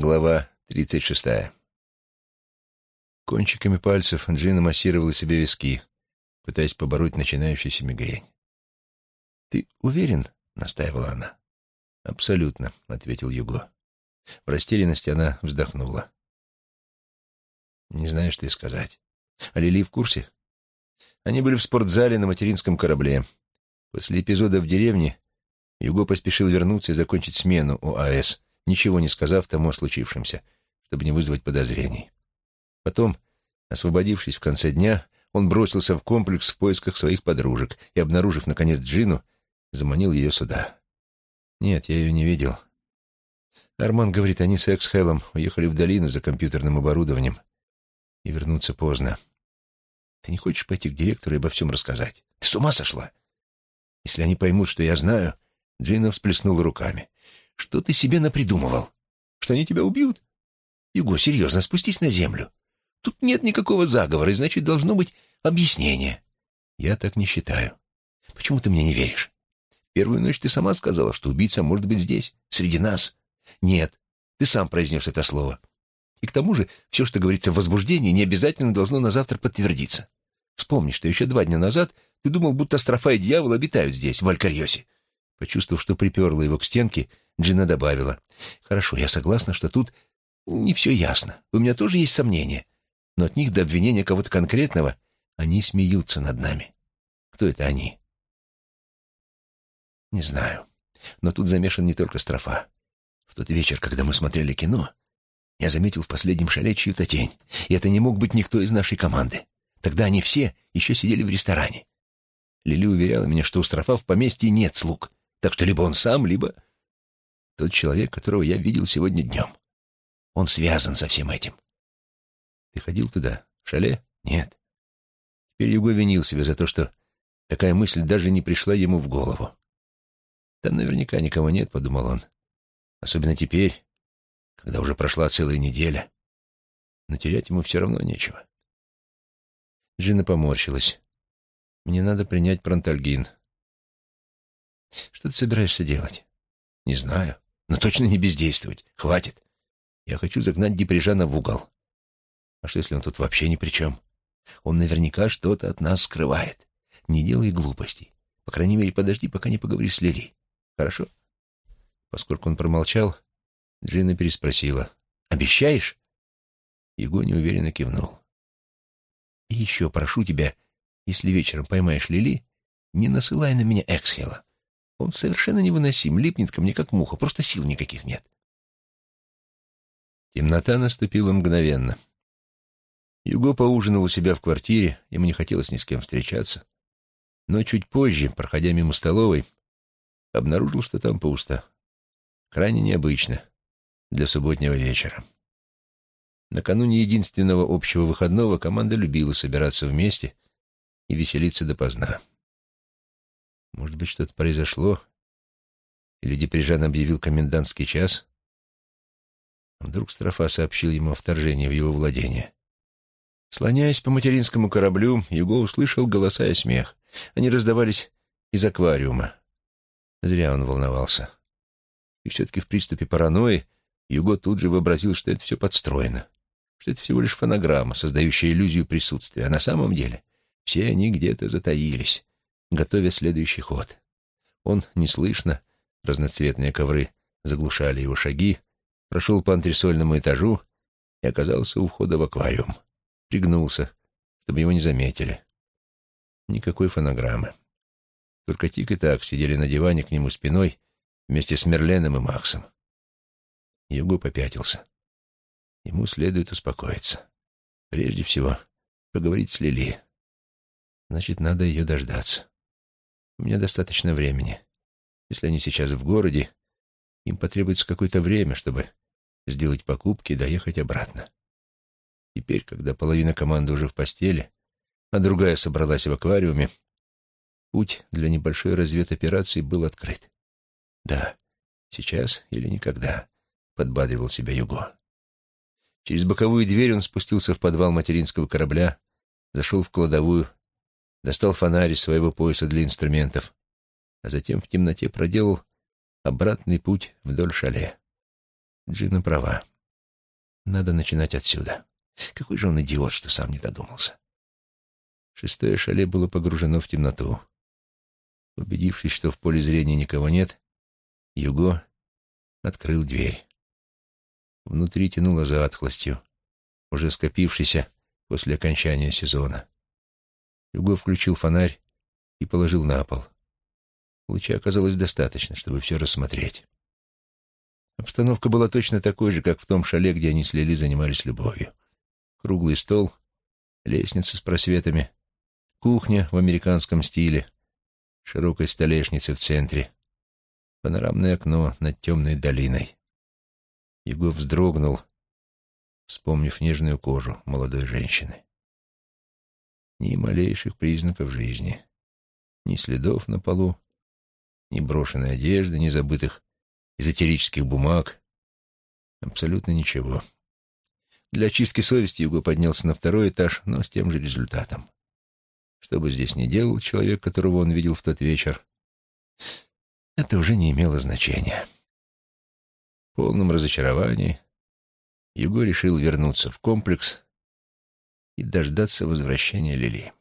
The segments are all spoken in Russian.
Глава тридцать шестая. Кончиками пальцев Джина массировала себе виски, пытаясь побороть начинающуюся мигрень. «Ты уверен?» — настаивала она. «Абсолютно», — ответил Юго. В растерянности она вздохнула. «Не знаю, что и сказать. А Лили в курсе?» Они были в спортзале на материнском корабле. После эпизода в деревне Юго поспешил вернуться и закончить смену у АЭС — ничего не сказав тому о случившемся, чтобы не вызвать подозрений. Потом, освободившись в конце дня, он бросился в комплекс в поисках своих подружек и, обнаружив, наконец, Джину, заманил ее сюда. Нет, я ее не видел. Арман говорит, они с Эксхеллом уехали в долину за компьютерным оборудованием и вернуться поздно. Ты не хочешь пойти к директору и обо всем рассказать? Ты с ума сошла? Если они поймут, что я знаю... Джина всплеснула руками. Что ты себе напридумывал? Что они тебя убьют? Юго, серьезно, спустись на землю. Тут нет никакого заговора, и значит, должно быть объяснение. Я так не считаю. Почему ты мне не веришь? Первую ночь ты сама сказала, что убийца может быть здесь, среди нас. Нет, ты сам произнес это слово. И к тому же все, что говорится в возбуждении, не обязательно должно на завтра подтвердиться. Вспомни, что еще два дня назад ты думал, будто строфа и дьявол обитают здесь, в Алькарьосе. Почувствовав, что приперла его к стенке, Джина добавила. «Хорошо, я согласна, что тут не все ясно. У меня тоже есть сомнения. Но от них до обвинения кого-то конкретного они смеются над нами. Кто это они?» «Не знаю. Но тут замешан не только строфа. В тот вечер, когда мы смотрели кино, я заметил в последнем шале чью-то тень. И это не мог быть никто из нашей команды. Тогда они все еще сидели в ресторане. Лили уверяла меня, что у строфа в поместье нет слуг, так что либо он сам, либо тот человек, которого я видел сегодня днем. Он связан со всем этим. Ты ходил туда? В шале? Нет. Теперь Юго винил себя за то, что такая мысль даже не пришла ему в голову. Там наверняка никого нет, подумал он. Особенно теперь, когда уже прошла целая неделя. Но терять ему все равно нечего. Джина поморщилась. Мне надо принять пронтальгин. Что ты собираешься делать? Не знаю. Но точно не бездействовать. Хватит. Я хочу загнать Деприжана в угол. А что, если он тут вообще ни при чем? Он наверняка что-то от нас скрывает. Не делай глупостей. По крайней мере, подожди, пока не поговоришь с Лили. Хорошо?» Поскольку он промолчал, Джина переспросила. «Обещаешь?» Его неуверенно кивнул. «И еще прошу тебя, если вечером поймаешь Лили, не насылай на меня Эксхела. Он совершенно невыносим, липнет ко мне как муха, просто сил никаких нет. Темнота наступила мгновенно. Юго поужинал у себя в квартире, ему не хотелось ни с кем встречаться. Но чуть позже, проходя мимо столовой, обнаружил, что там пусто. Крайне необычно для субботнего вечера. Накануне единственного общего выходного команда любила собираться вместе и веселиться допоздна. Может быть, что-то произошло? Или Деприжан объявил комендантский час? Вдруг Строфа сообщил ему о вторжении в его владение. Слоняясь по материнскому кораблю, Юго услышал голоса и смех. Они раздавались из аквариума. Зря он волновался. И все-таки в приступе паранойи Юго тут же вообразил, что это все подстроено, что это всего лишь фонограмма, создающая иллюзию присутствия, а на самом деле все они где-то затаились, готовя следующий ход. Он неслышно, разноцветные ковры заглушали его шаги, прошел по антресольному этажу и оказался у входа в аквариум. Пригнулся, чтобы его не заметили. Никакой фонограммы. Только Тик и Так сидели на диване к нему спиной вместе с Мерленом и Максом. Юго попятился. Ему следует успокоиться. Прежде всего, поговорить с Лили. Значит, надо ее дождаться. У меня достаточно времени. Если они сейчас в городе, им потребуется какое-то время, чтобы сделать покупки и доехать обратно. Теперь, когда половина команды уже в постели, а другая собралась в аквариуме, путь для небольшой разведоперации был открыт. Да, сейчас или никогда, подбадривал себя Юго. Через боковую дверь он спустился в подвал материнского корабля, зашел в кладовую достал фонарь из своего пояса для инструментов, а затем в темноте проделал обратный путь вдоль шале. Джина права. Надо начинать отсюда. Какой же он идиот, что сам не додумался. Шестое шале было погружено в темноту. Убедившись, что в поле зрения никого нет, Юго открыл дверь. Внутри тянуло затхлостью, уже скопившейся после окончания сезона. Юго включил фонарь и положил на пол. Луча оказалось достаточно, чтобы все рассмотреть. Обстановка была точно такой же, как в том шале, где они с Лили занимались любовью. Круглый стол, лестница с просветами, кухня в американском стиле, широкой столешница в центре, панорамное окно над темной долиной. Его вздрогнул, вспомнив нежную кожу молодой женщины. Ни малейших признаков жизни, ни следов на полу, ни брошенной одежды, ни забытых эзотерических бумаг. Абсолютно ничего. Для очистки совести Юго поднялся на второй этаж, но с тем же результатом. Что бы здесь ни делал человек, которого он видел в тот вечер, это уже не имело значения. В полном разочаровании Юго решил вернуться в комплекс и дождаться возвращения Лили.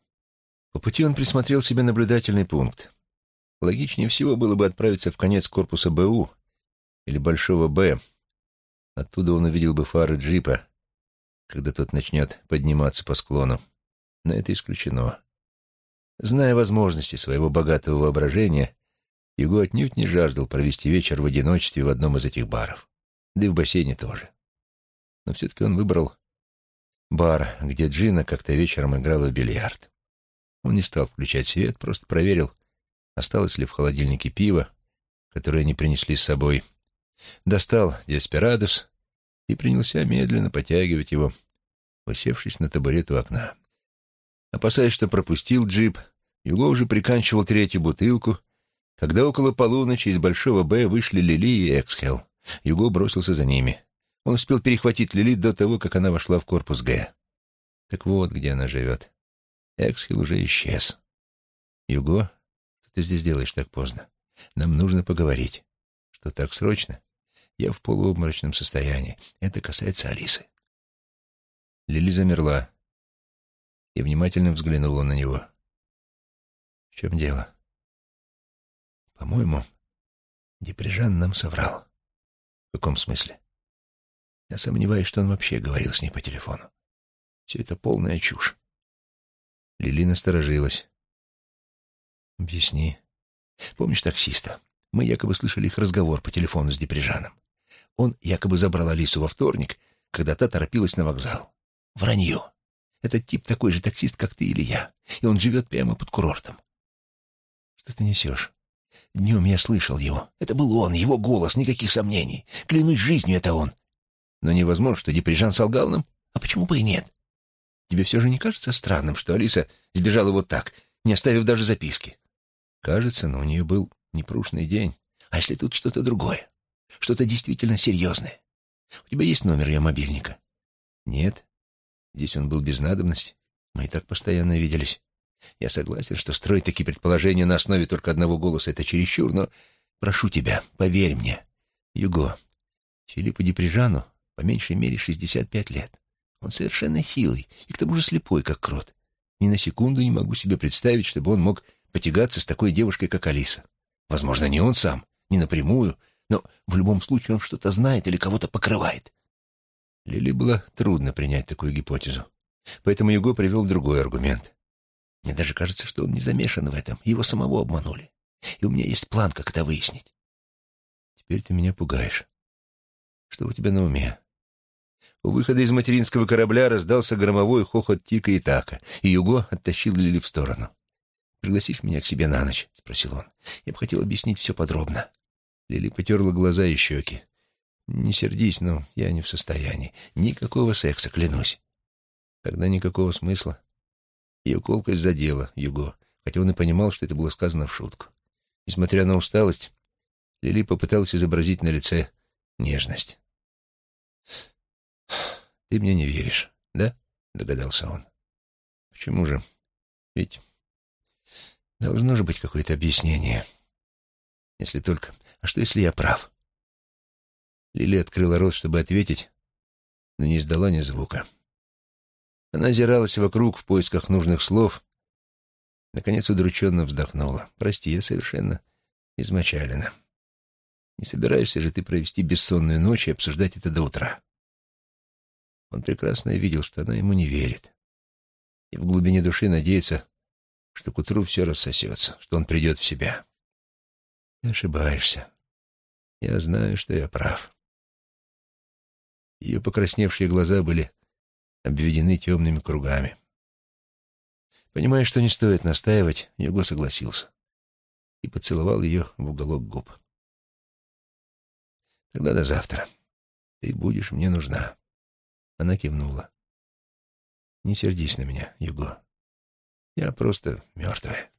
По пути он присмотрел себе наблюдательный пункт. Логичнее всего было бы отправиться в конец корпуса БУ или Большого Б. Оттуда он увидел бы фары джипа, когда тот начнет подниматься по склону. Но это исключено. Зная возможности своего богатого воображения, Юго отнюдь не жаждал провести вечер в одиночестве в одном из этих баров. Да и в бассейне тоже. Но все-таки он выбрал бар, где Джина как-то вечером играла в бильярд. Он не стал включать свет, просто проверил, осталось ли в холодильнике пиво, которое они принесли с собой, достал деспирадус и принялся медленно потягивать его, усевшись на табурет у окна. Опасаясь, что пропустил джип, Юго уже приканчивал третью бутылку, когда около полуночи из Большого Б вышли Лили и Эксхел. Юго бросился за ними. Он успел перехватить Лили до того, как она вошла в корпус Г. Так вот, где она живет. Эксхил уже исчез. Юго, что ты здесь делаешь так поздно? Нам нужно поговорить. Что так срочно? Я в полуобморочном состоянии. Это касается Алисы. Лили замерла и внимательно взглянула на него. В чем дело? По-моему, Деприжан нам соврал. В каком смысле? Я сомневаюсь, что он вообще говорил с ней по телефону. Все это полная чушь. Лили насторожилась. «Объясни. Помнишь таксиста? Мы якобы слышали их разговор по телефону с Деприжаном. Он якобы забрал Алису во вторник, когда та торопилась на вокзал. Вранье. Этот тип такой же таксист, как ты или я, и он живет прямо под курортом. Что ты несешь? Днем я слышал его. Это был он, его голос, никаких сомнений. Клянусь жизнью, это он. Но невозможно, что Деприжан солгал нам. А почему бы и нет? Тебе все же не кажется странным, что Алиса сбежала вот так, не оставив даже записки? Кажется, но у нее был непрушный день. А если тут что-то другое? Что-то действительно серьезное. У тебя есть номер ее мобильника? Нет. Здесь он был без надобности. Мы и так постоянно виделись. Я согласен, что строить такие предположения на основе только одного голоса — это чересчур, но прошу тебя, поверь мне. Юго, Филиппу Деприжану по меньшей мере 65 лет. Он совершенно хилый и к тому же слепой, как крот. Ни на секунду не могу себе представить, чтобы он мог потягаться с такой девушкой, как Алиса. Возможно, не он сам, не напрямую, но в любом случае он что-то знает или кого-то покрывает. Лили было трудно принять такую гипотезу. Поэтому Юго привел другой аргумент. Мне даже кажется, что он не замешан в этом. Его самого обманули. И у меня есть план, как это выяснить. Теперь ты меня пугаешь. Что у тебя на уме? У выхода из материнского корабля раздался громовой хохот Тика и Така, и Юго оттащил Лили в сторону. «Пригласишь меня к себе на ночь?» — спросил он. «Я бы хотел объяснить все подробно». Лили потерла глаза и щеки. «Не сердись, но я не в состоянии. Никакого секса, клянусь». «Тогда никакого смысла». Ее колкость задела Юго, хотя он и понимал, что это было сказано в шутку. Несмотря на усталость, Лили попыталась изобразить на лице нежность. «Ты мне не веришь, да?» — догадался он. «Почему же? Ведь должно же быть какое-то объяснение. Если только... А что, если я прав?» Лили открыла рот, чтобы ответить, но не издала ни звука. Она озиралась вокруг в поисках нужных слов, наконец удрученно вздохнула. «Прости, я совершенно измочалена. Не собираешься же ты провести бессонную ночь и обсуждать это до утра?» Он прекрасно видел, что она ему не верит, и в глубине души надеется, что к утру все рассосется, что он придет в себя. Ты ошибаешься. Я знаю, что я прав. Ее покрасневшие глаза были обведены темными кругами. Понимая, что не стоит настаивать, Юго согласился и поцеловал ее в уголок губ. «Тогда до завтра. Ты будешь мне нужна». Она кивнула. «Не сердись на меня, Юго. Я просто мертвая».